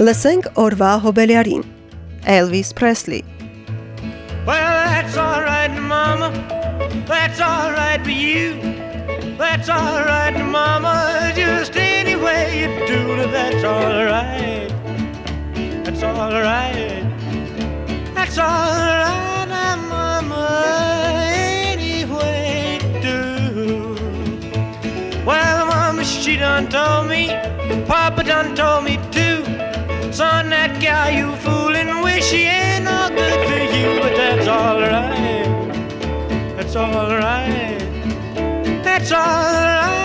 Լսենք օրվա հոբելյարին Elvis Presley Well, that's all right, mama. That's all right for you. That's all right, mama. Just any way you do it, that's all right. That's all right. That's all right, mama. Any way you do. Well, mama, she done told me. Papa done told me too. Son, that guy you fooling with, she ain't no good for you, but that's alright. That's alright. That's alright,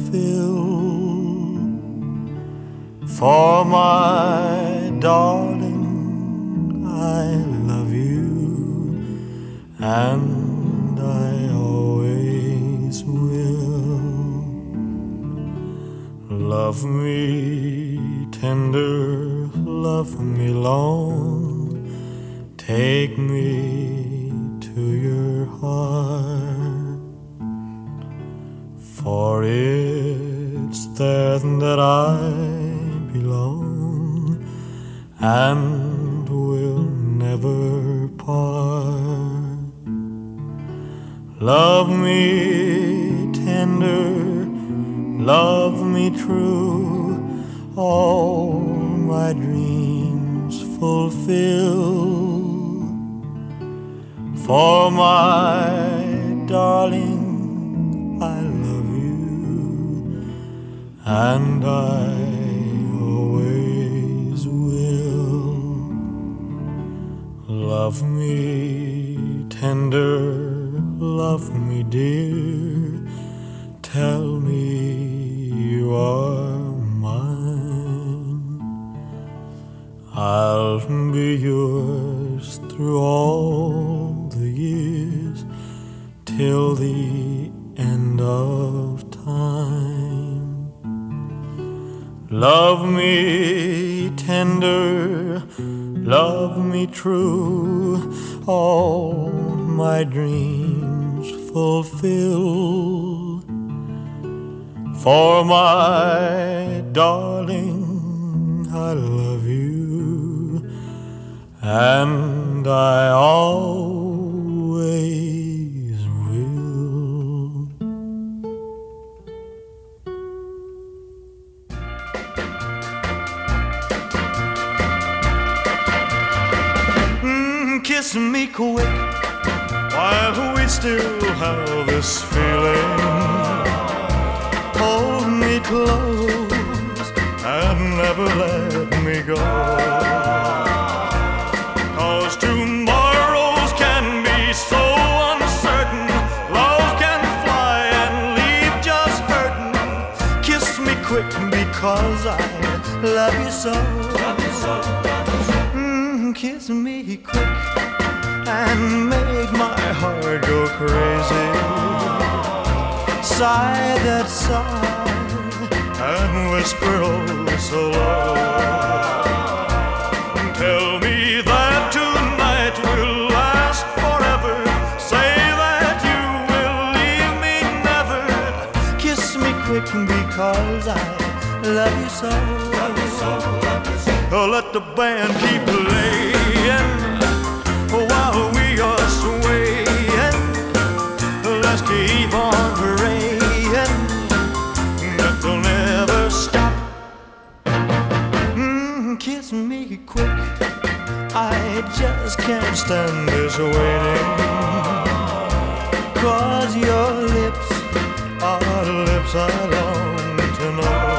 fulfill. For my darling, I love you, and I always will. Love me tender, love me long, take me to your heart. For it's there that I belong and will never part. Love me tender, love me true, all my dreams fulfill. For my darling, and I always will. Love me tender, love me dear, tell me you are mine. I'll be yours through all the years till the Love me tender, love me true, all my dreams fulfill. For my darling, I love you, and I always kiss me quick while we still have this feeling. Hold me close and never let me go. Cause tomorrows can be so uncertain. Love can fly and leave just hurting. Kiss me quick because I love you so. Mm, kiss me quick and make my heart go crazy. Sigh that sigh and whisper oh so low. Tell me that tonight will last forever. Say that you will leave me never. Kiss me quick because I love you so. Love you so, love you so. Oh, let the band keep playing just can't stand this waiting. Cause your lips are the lips I long to know.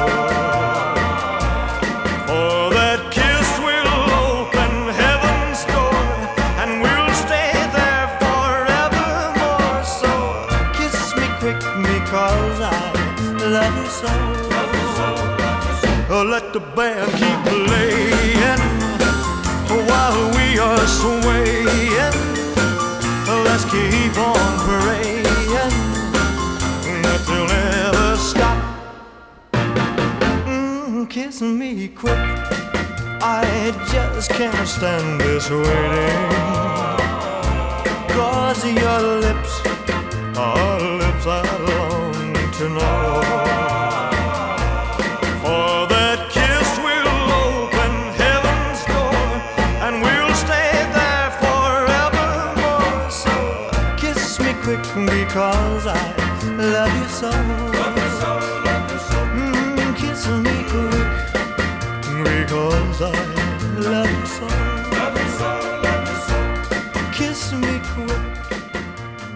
Let the band keep playing while we are swaying. Let's keep on praying that they'll never stop. Mm, kiss me quick. I just can't stand this waiting. Cause your lips are I love. Kiss me quick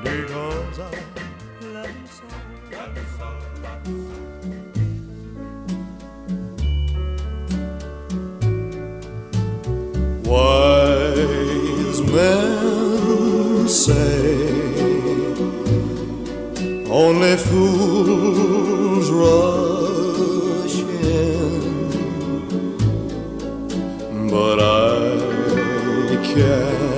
because I love you so. Wise men say only fools but I can't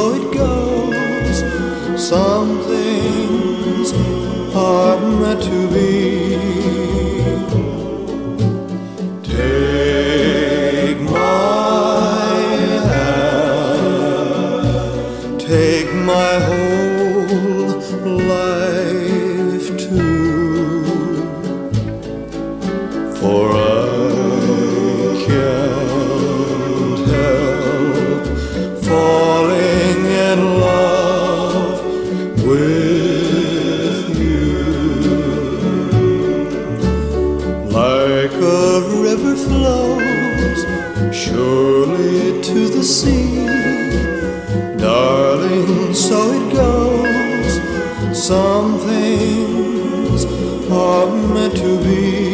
so it goes. Some things are meant to be. Some things are meant to be.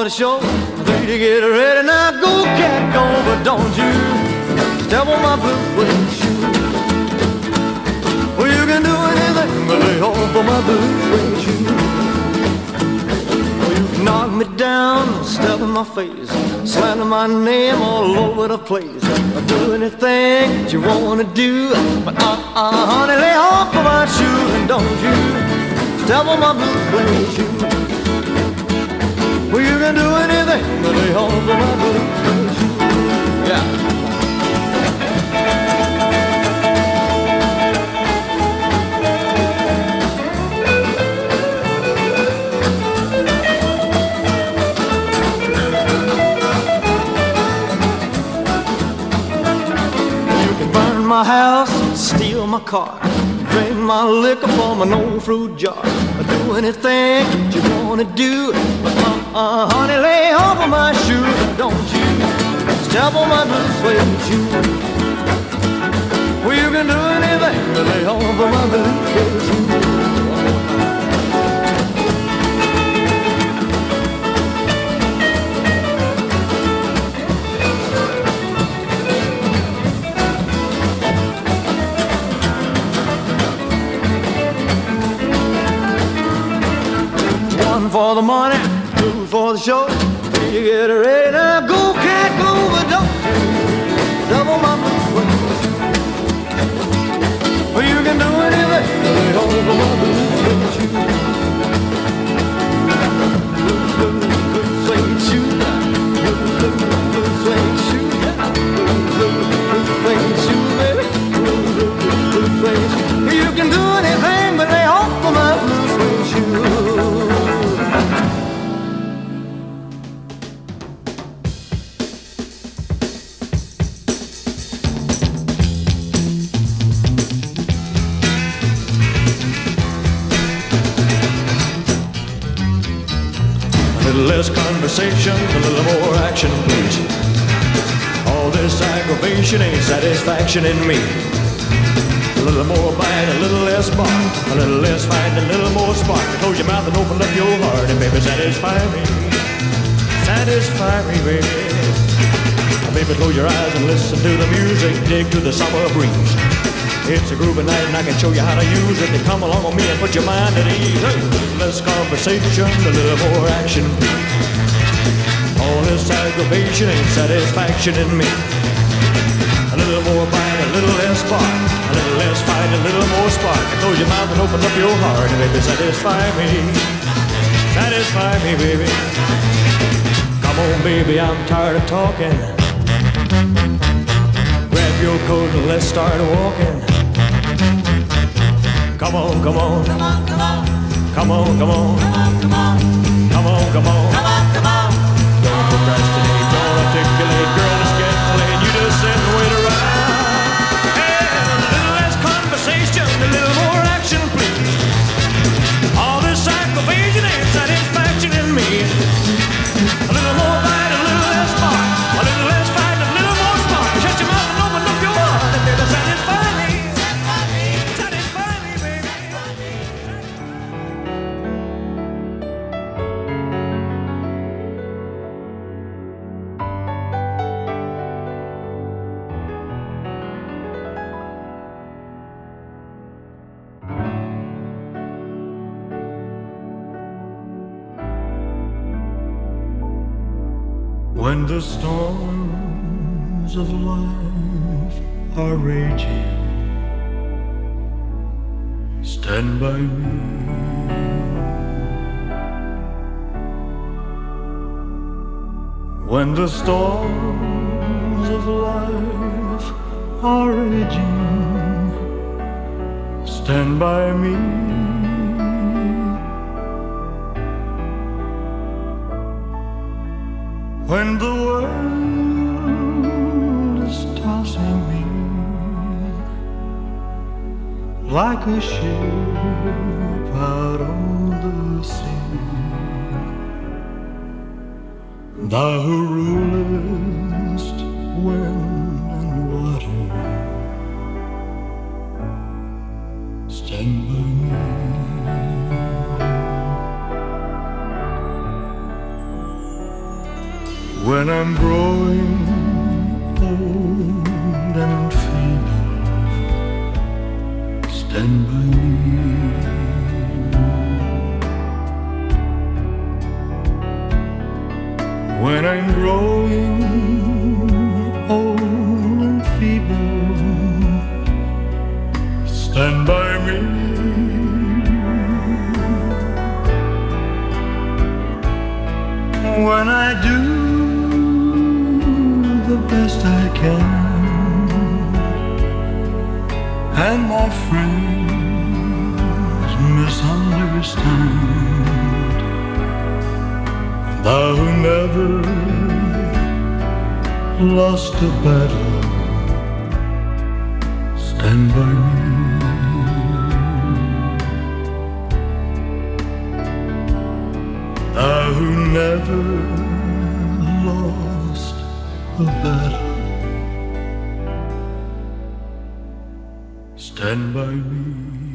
For the show. To get ready. Now go, cat, go, but don't you step on my blue suede shoe. Well, you can do anything but lay off of my blue suede shoe. Well, you can knock me down, step in my face, slander my name all over the place. I'll do anything that you wanna do, but uh-uh, honey, lay off of my shoe and don't you step on my blue suede shoe. Well, you can do anything but lay off of my blue suede shoe. Yeah. You can burn my house, steal my car, drink my liquor from an old fruit jar. Do anything that you wanna do, uh-uh, honey, lay off of my shoe, don't you step on my blue suede shoe. Well, you can do anything but lay off of my blue suede shoe. For the money, for the show. To get ready now. Go, a little less bark, a little less fight, a little more spark. Close your mouth and open up your heart, and baby, satisfy me. Satisfy me, baby. Baby, close your eyes and listen to the music, dig to the summer breeze. It's a groovy night and I can show you how to use it. Then come along with me and put your mind at ease. Hey, less conversation, a little more action. All this aggravation ain't satisfaction in me. A little more bite, a little less spark, a little less fight, a little more spark. Close your mouth and open up your heart, and baby, satisfy me. Satisfy me, baby. Come on, baby, I'm tired of talking. Grab your coat and let's start walking. Come on, come on. Come on, come on. Come on, come on. Come on, come on. Come on, come on. Don't are raging, stand by me. When the storms of life are raging, stand by me. When the world like a ship out on the sea. Thou who rulest wind and water, stand by me. When I'm growing lost a battle, stand by me. I who never lost a battle, stand by me.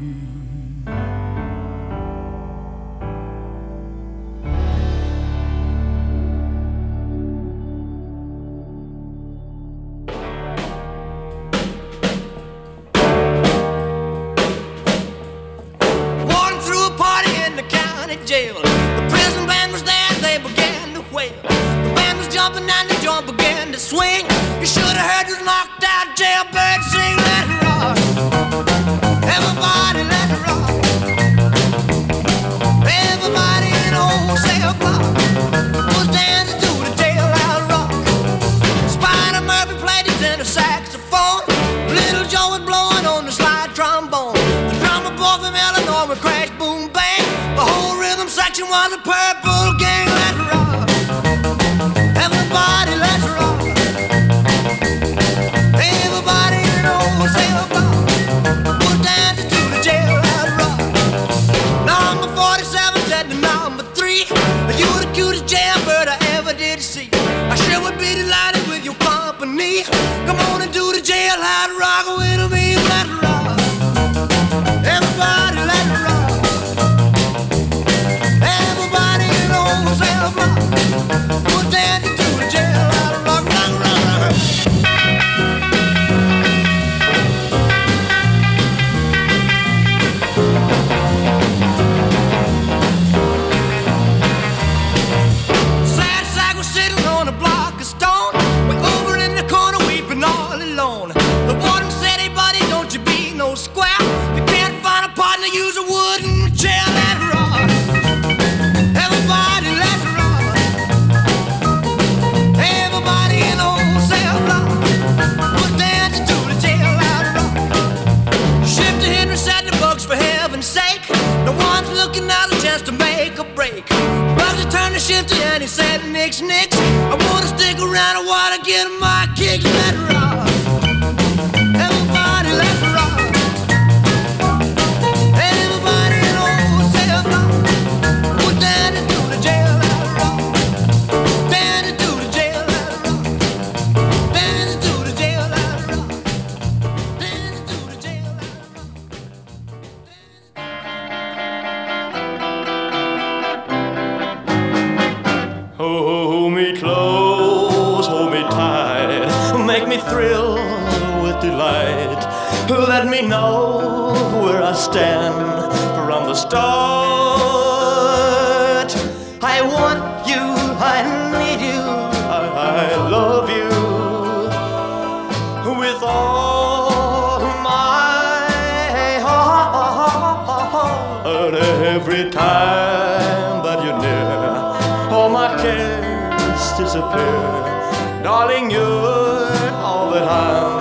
make you matter. every time that you're near. All my cares disappear. Darling, you're all that I'm.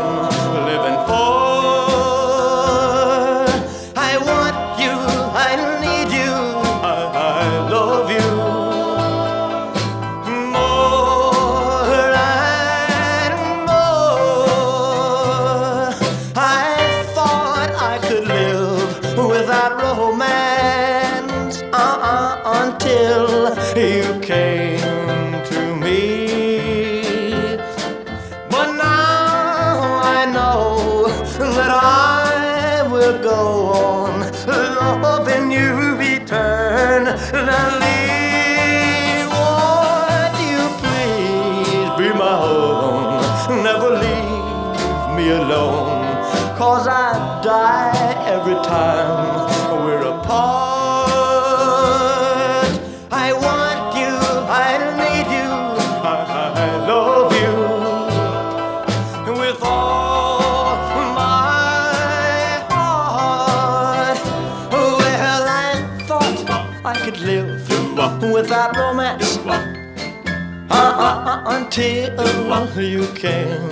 Until you came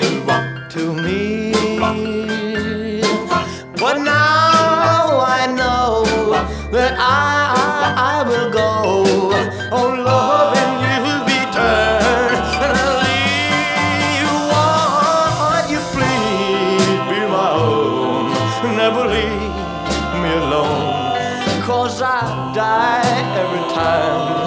to me. But now I know that I, I will go oh, on loving you eternally. Won't you please be my own? Never leave me alone. Cause I die every time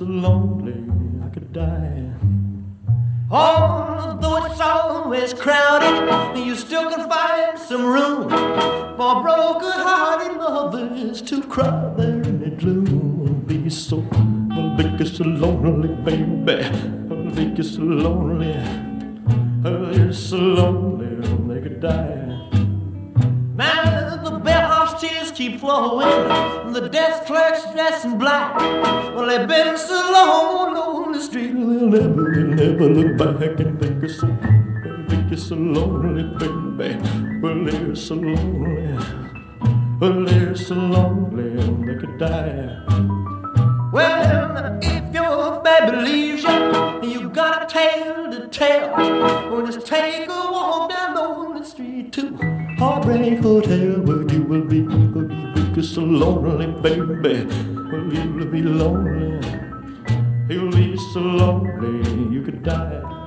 so lonely, I could die. Although it's always crowded, you still can find some room for broken-hearted lovers to cry there in the gloom. Be so, I'll be just so lonely, baby. I'll be just so lonely. I'll be so lonely, they could die. Now the bellhop's tears keep flowing, the desk clerk's dressed in black. Well, they've been so long on the street, they'll never, they'll never look back and think it's so, think it's so lonely, baby. Well, they're so lonely, well, they're so lonely, they could die. Well, if your baby leaves you, you got a tale to tell. Well, just take a walk down the street to Heartbreak oh, Hotel, where you will be, where you will be so lonely, baby. Well, you will be lonely, you'll be so lonely, you could die.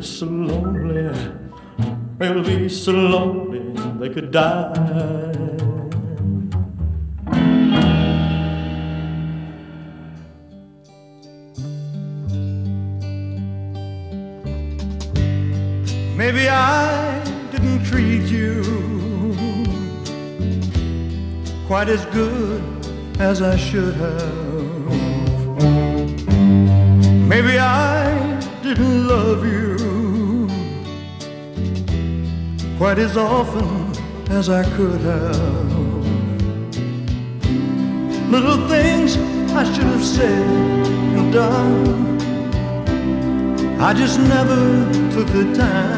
So lonely. They'll be so lonely they could die. Maybe I didn't treat you quite as good as I should have. Maybe I didn't love you quite as often as I could have. Little things I should have said and done. I just never took the time.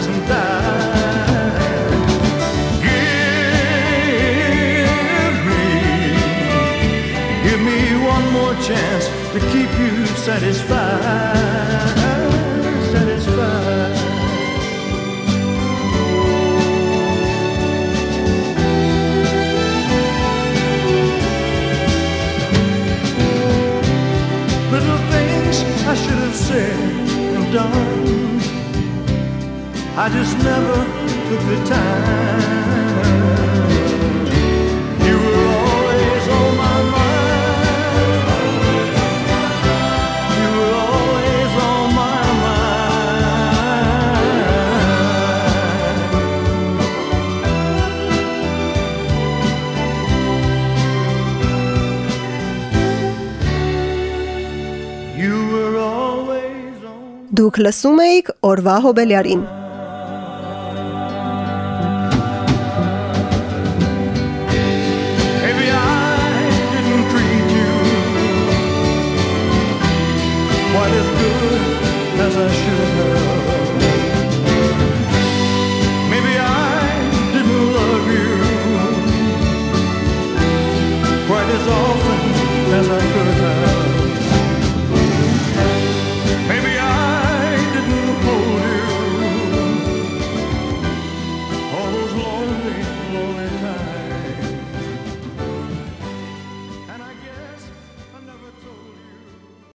Doesn't died. Give me, give me one more chance to keep you satisfied. I just never took the time. You were always on my mind. You were always on my mind. You were always on Դուք լսում էիք օրվա հոբելյարին։